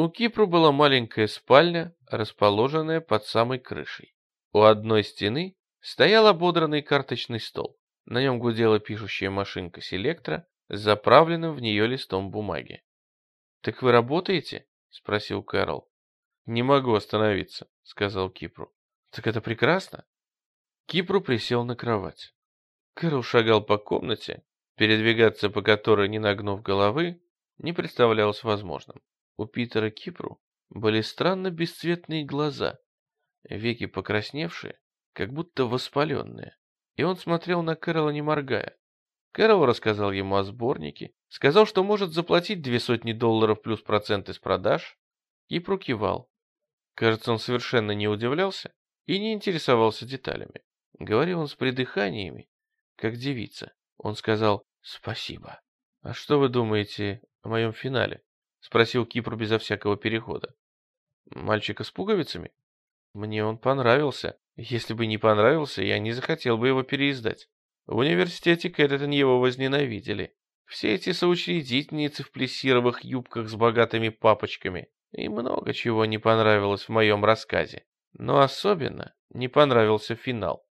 У Кипру была маленькая спальня, расположенная под самой крышей. У одной стены стоял ободранный карточный стол. На нем гудела пишущая машинка селектра с заправленным в нее листом бумаги. «Так вы работаете?» — спросил Кэрол. «Не могу остановиться», — сказал Кипру. «Так это прекрасно». Кипру присел на кровать. Кэрол шагал по комнате, передвигаться по которой, не нагнув головы, не представлялось возможным. У Питера Кипру были странно бесцветные глаза, веки покрасневшие, как будто воспаленные, и он смотрел на Кэрола не моргая. Кэрол рассказал ему о сборнике, сказал, что может заплатить две сотни долларов плюс проценты с продаж. Кипру кивал. Кажется, он совершенно не удивлялся и не интересовался деталями. Говорил он с придыханиями, как девица. Он сказал «Спасибо». «А что вы думаете о моем финале?» — спросил Кипр безо всякого перехода. «Мальчика с пуговицами?» «Мне он понравился. Если бы не понравился, я не захотел бы его переиздать. В университете Кэттон его возненавидели. Все эти соучредительницы в плессировых юбках с богатыми папочками. И много чего не понравилось в моем рассказе. Но особенно не понравился финал.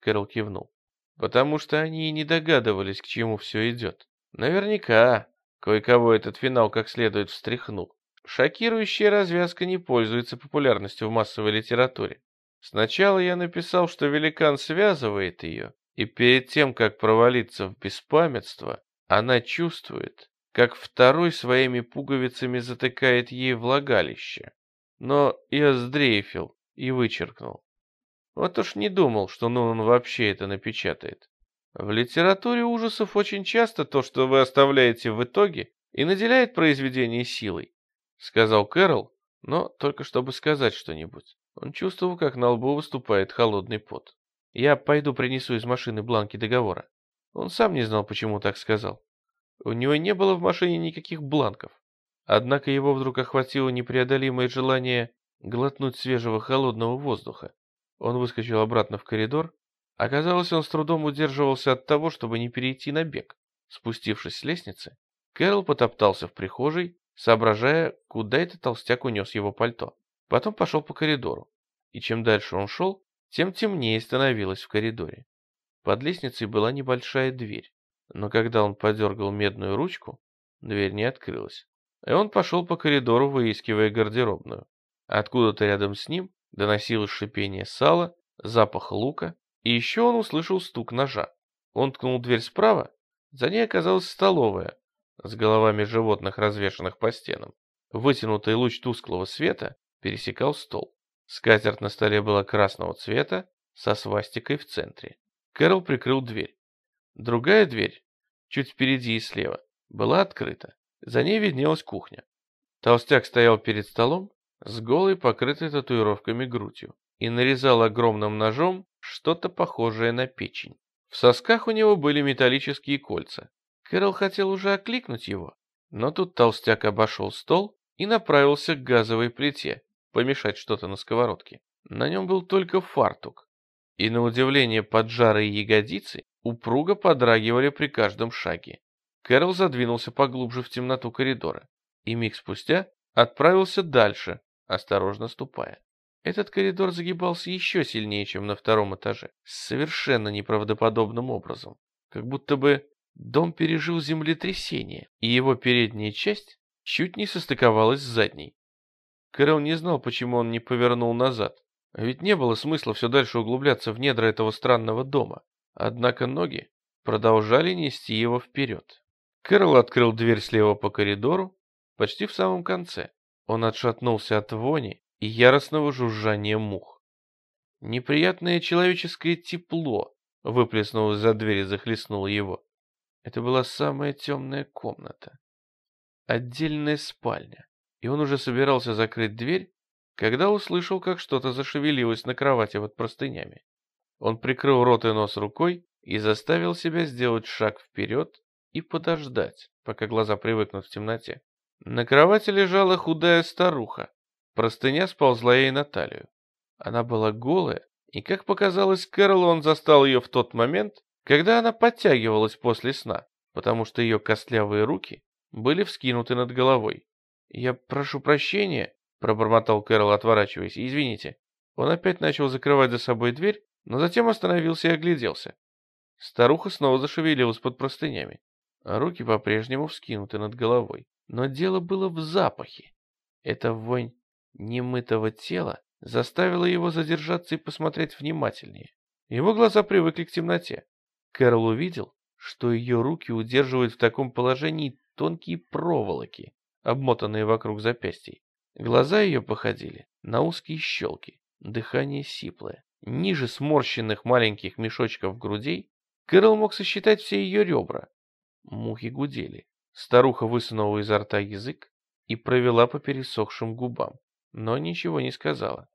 Кэрол кивнул. Потому что они и не догадывались, к чему все идет. Наверняка кое-кого этот финал как следует встряхнул. Шокирующая развязка не пользуется популярностью в массовой литературе. Сначала я написал, что великан связывает ее, и перед тем, как провалиться в беспамятство, она чувствует, как второй своими пуговицами затыкает ей влагалище. Но я сдрейфил и вычеркнул. Вот уж не думал, что Нунан вообще это напечатает. В литературе ужасов очень часто то, что вы оставляете в итоге, и наделяет произведение силой, сказал Кэрол, но только чтобы сказать что-нибудь. Он чувствовал, как на лбу выступает холодный пот. «Я пойду принесу из машины бланки договора». Он сам не знал, почему так сказал. У него не было в машине никаких бланков. Однако его вдруг охватило непреодолимое желание глотнуть свежего холодного воздуха. Он выскочил обратно в коридор. Оказалось, он с трудом удерживался от того, чтобы не перейти на бег. Спустившись с лестницы, Кэрол потоптался в прихожей, соображая, куда этот толстяк унес его пальто. Потом пошел по коридору. И чем дальше он шел, тем темнее становилось в коридоре. Под лестницей была небольшая дверь, но когда он подергал медную ручку, дверь не открылась. И он пошел по коридору, выискивая гардеробную. Откуда-то рядом с ним доносилось шипение сала, запах лука, и еще он услышал стук ножа. Он ткнул дверь справа, за ней оказалась столовая, с головами животных, развешанных по стенам. Вытянутый луч тусклого света пересекал стол. Скатерть на столе была красного цвета, со свастикой в центре. Кэрол прикрыл дверь. Другая дверь, чуть впереди и слева, была открыта. За ней виднелась кухня. Толстяк стоял перед столом с голой, покрытой татуировками грудью, и нарезал огромным ножом что-то похожее на печень. В сосках у него были металлические кольца. Кэрол хотел уже окликнуть его, но тут толстяк обошел стол и направился к газовой плите, помешать что-то на сковородке. На нем был только фартук, и на удивление поджарые ягодицы упруго подрагивали при каждом шаге. Кэрол задвинулся поглубже в темноту коридора, и миг спустя отправился дальше, осторожно ступая. Этот коридор загибался еще сильнее, чем на втором этаже, совершенно неправдоподобным образом, как будто бы дом пережил землетрясение, и его передняя часть чуть не состыковалась с задней. Кэрол не знал, почему он не повернул назад. Ведь не было смысла все дальше углубляться в недра этого странного дома. Однако ноги продолжали нести его вперед. Кэрол открыл дверь слева по коридору, почти в самом конце. Он отшатнулся от вони и яростного жужжания мух. Неприятное человеческое тепло выплеснулось за дверь и захлестнуло его. Это была самая темная комната отдельная спальня, и он уже собирался закрыть дверь, когда услышал, как что-то зашевелилось на кровати под простынями. Он прикрыл рот и нос рукой и заставил себя сделать шаг вперед и подождать, пока глаза привыкнут в темноте. На кровати лежала худая старуха. Простыня сползла ей на талию. Она была голая, и, как показалось Кэролу, он застал ее в тот момент, когда она подтягивалась после сна, потому что ее костлявые руки были вскинуты над головой. «Я прошу прощения», — пробормотал Кэрол, отворачиваясь. «Извините». Он опять начал закрывать за собой дверь, но затем остановился и огляделся. Старуха снова зашевелилась под простынями, а руки по-прежнему вскинуты над головой. Но дело было в запахе. Эта вонь немытого тела заставила его задержаться и посмотреть внимательнее. Его глаза привыкли к темноте. Кэрол увидел, что ее руки удерживают в таком положении тонкие проволоки, обмотанные вокруг запястий. Глаза ее походили на узкие щелки, дыхание сиплое. Ниже сморщенных маленьких мешочков грудей Кэрол мог сосчитать все ее ребра. Мухи гудели. Старуха высунула изо рта язык и провела по пересохшим губам, но ничего не сказала.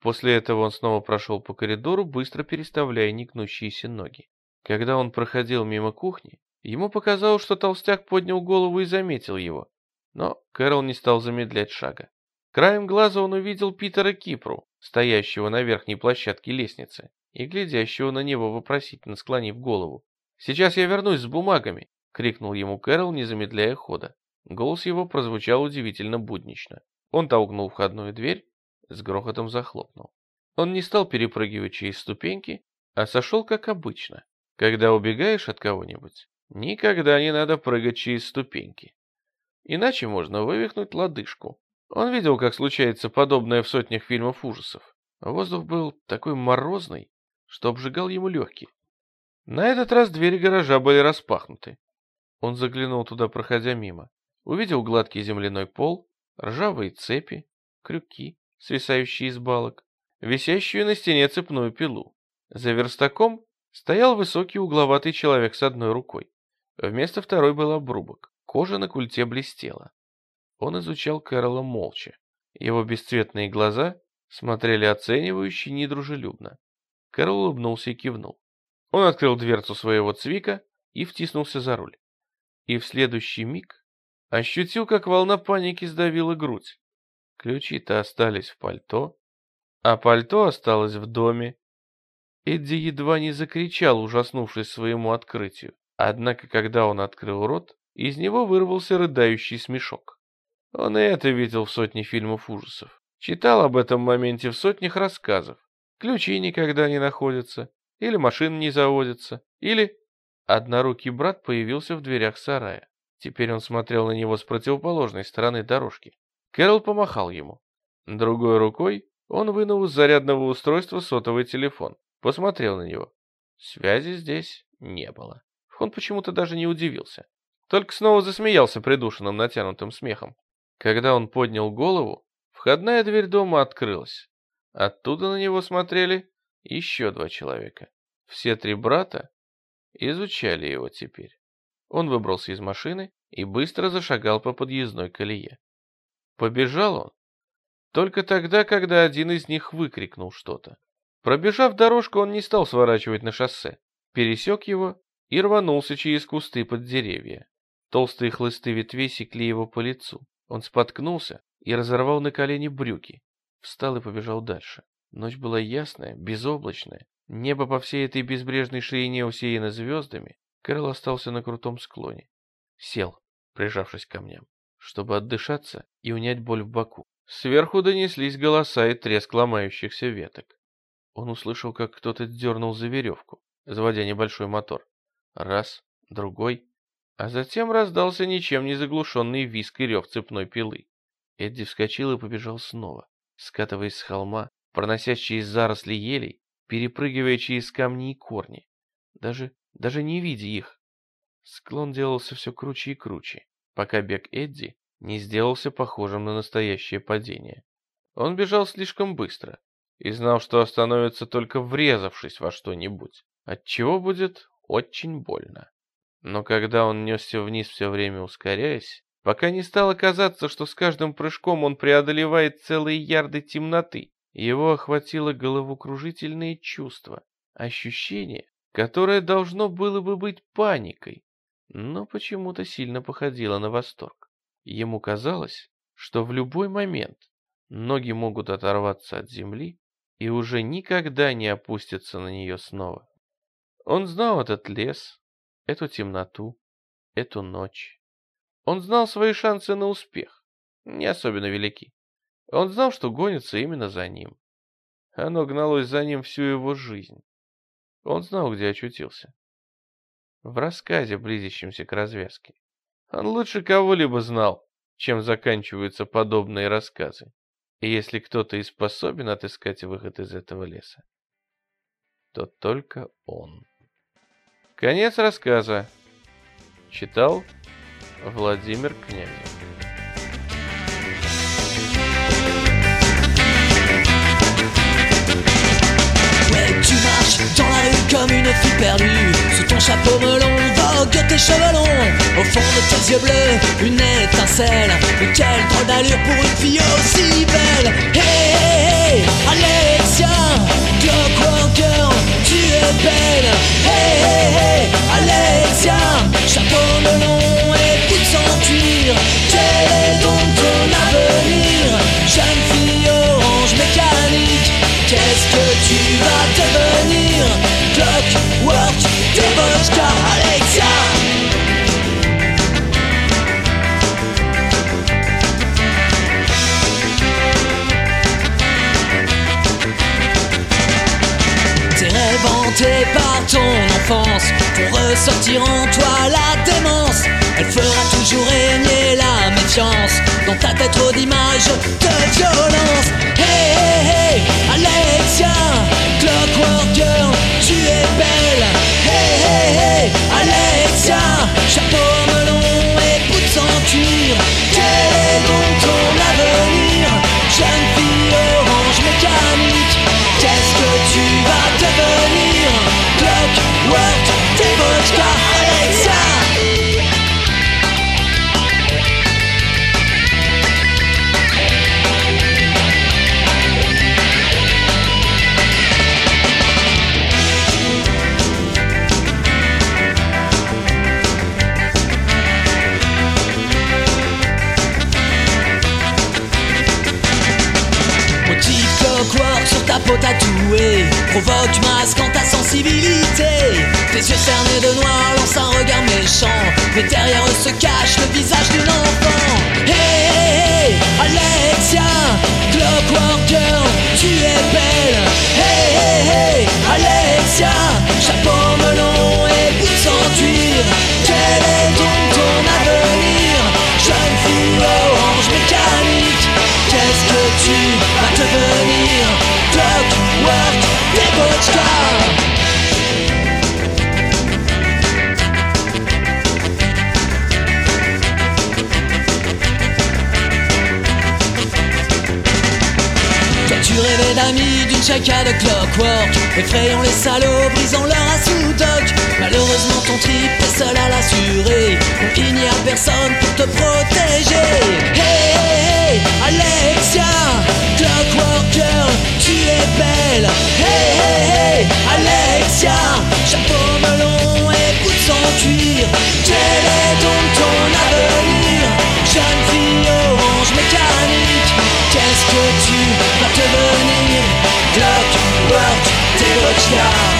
После этого он снова прошел по коридору, быстро переставляя негнущиеся ноги. Когда он проходил мимо кухни, ему показалось, что толстяк поднял голову и заметил его. Но Кэрол не стал замедлять шага. Краем глаза он увидел Питера Кипру, стоящего на верхней площадке лестницы, и глядящего на него вопросительно склонив голову. «Сейчас я вернусь с бумагами», — крикнул ему Кэрол, не замедляя хода. Голос его прозвучал удивительно буднично. Он толкнул входную дверь, с грохотом захлопнул. Он не стал перепрыгивать через ступеньки, а сошел как обычно, когда убегаешь от кого-нибудь, никогда не надо прыгать через ступеньки. Иначе можно вывихнуть лодыжку. Он видел, как случается подобное в сотнях фильмов ужасов. Воздух был такой морозный, что обжигал ему легкие. На этот раз двери гаража были распахнуты. Он заглянул туда, проходя мимо. Увидел гладкий земляной пол, ржавые цепи, крюки, свисающие из балок, висящую на стене цепную пилу. За верстаком Стоял высокий угловатый человек с одной рукой. Вместо второй был обрубок. Кожа на культе блестела. Он изучал Кэрола молча. Его бесцветные глаза смотрели оценивающе недружелюбно. Кэрол улыбнулся и кивнул. Он открыл дверцу своего цвика и втиснулся за руль. И в следующий миг ощутил, как волна паники сдавила грудь. Ключи-то остались в пальто, а пальто осталось в доме, Эдди едва не закричал, ужаснувшись своему открытию. Однако, когда он открыл рот, из него вырвался рыдающий смешок. Он и это видел в сотне фильмов ужасов. Читал об этом моменте в сотнях рассказов. Ключи никогда не находятся, или машина не заводится, или... Однорукий брат появился в дверях сарая. Теперь он смотрел на него с противоположной стороны дорожки. Кэрол помахал ему. Другой рукой он вынул из зарядного устройства сотовый телефон. Посмотрел на него. Связи здесь не было. Он почему-то даже не удивился. Только снова засмеялся придушенным натянутым смехом. Когда он поднял голову, входная дверь дома открылась. Оттуда на него смотрели еще два человека. Все три брата изучали его теперь. Он выбрался из машины и быстро зашагал по подъездной колее. Побежал он только тогда, когда один из них выкрикнул что-то. Пробежав дорожку, он не стал сворачивать на шоссе, пересек его и рванулся через кусты под деревья. Толстые хлысты ветвей секли его по лицу. Он споткнулся и разорвал на колени брюки. Встал и побежал дальше. Ночь была ясная, безоблачная. Небо по всей этой безбрежной ширине усеяно звездами. Кэрол остался на крутом склоне. Сел, прижавшись к камням, чтобы отдышаться и унять боль в боку. Сверху донеслись голоса и треск ломающихся веток. Он услышал, как кто-то дернул за веревку, заводя небольшой мотор. Раз, другой, а затем раздался ничем не заглушенный виск и рев цепной пилы. Эдди вскочил и побежал снова, скатываясь с холма, проносясь через заросли елей, перепрыгивая через камни и корни, даже, даже не видя их. Склон делался все круче и круче, пока бег Эдди не сделался похожим на настоящее падение. Он бежал слишком быстро, и знал, что остановится только врезавшись во что-нибудь, отчего будет очень больно. Но когда он несся вниз все время ускоряясь, пока не стало казаться, что с каждым прыжком он преодолевает целые ярды темноты, его охватило головокружительное чувство, ощущение, которое должно было бы быть паникой, но почему-то сильно походило на восторг. Ему казалось, что в любой момент ноги могут оторваться от земли, и уже никогда не опустится на нее снова. Он знал этот лес, эту темноту, эту ночь. Он знал свои шансы на успех. не особенно велики. Он знал, что гонится именно за ним. Оно гналось за ним всю его жизнь. Он знал, где очутился. В рассказе, близящемся к развязке. Он лучше кого-либо знал, чем заканчиваются подобные рассказы. И если кто-то и способен отыскать выход из этого леса, то только он. Конец рассказа. Читал Владимир Князев. Fille perdue. Sous ton chapeau melon vogue tes cheveux longs. Au fond de tes yeux bleus, une étincelle. Mais quelle drôle d'allure pour une fille aussi belle. Hey, hey, hey Alexia, Clockwork Girl, tu es belle? Hey, hey, hey Alexia, chapeau melon et bout sans cuir. Quel est donc ton avenir, jeune fille orange mécanique? Qu'est-ce que tu ressortir en toi la démence. Elle fera toujours régner la méfiance. Dans ta tête trop d'images de violence Jack de clockwork, effrayant les salauds, brisant leur à. Malheureusement, ton trip est seul à l'assurer. Donc il n'y a personne pour te protéger. Hey, hey, hey, Alexia, clockworker, tu es belle. Hey, hey, hey, Alexia, chapeau melon et boots sans cuir. Quel est donc ton avenir, jeune fille? Yeah.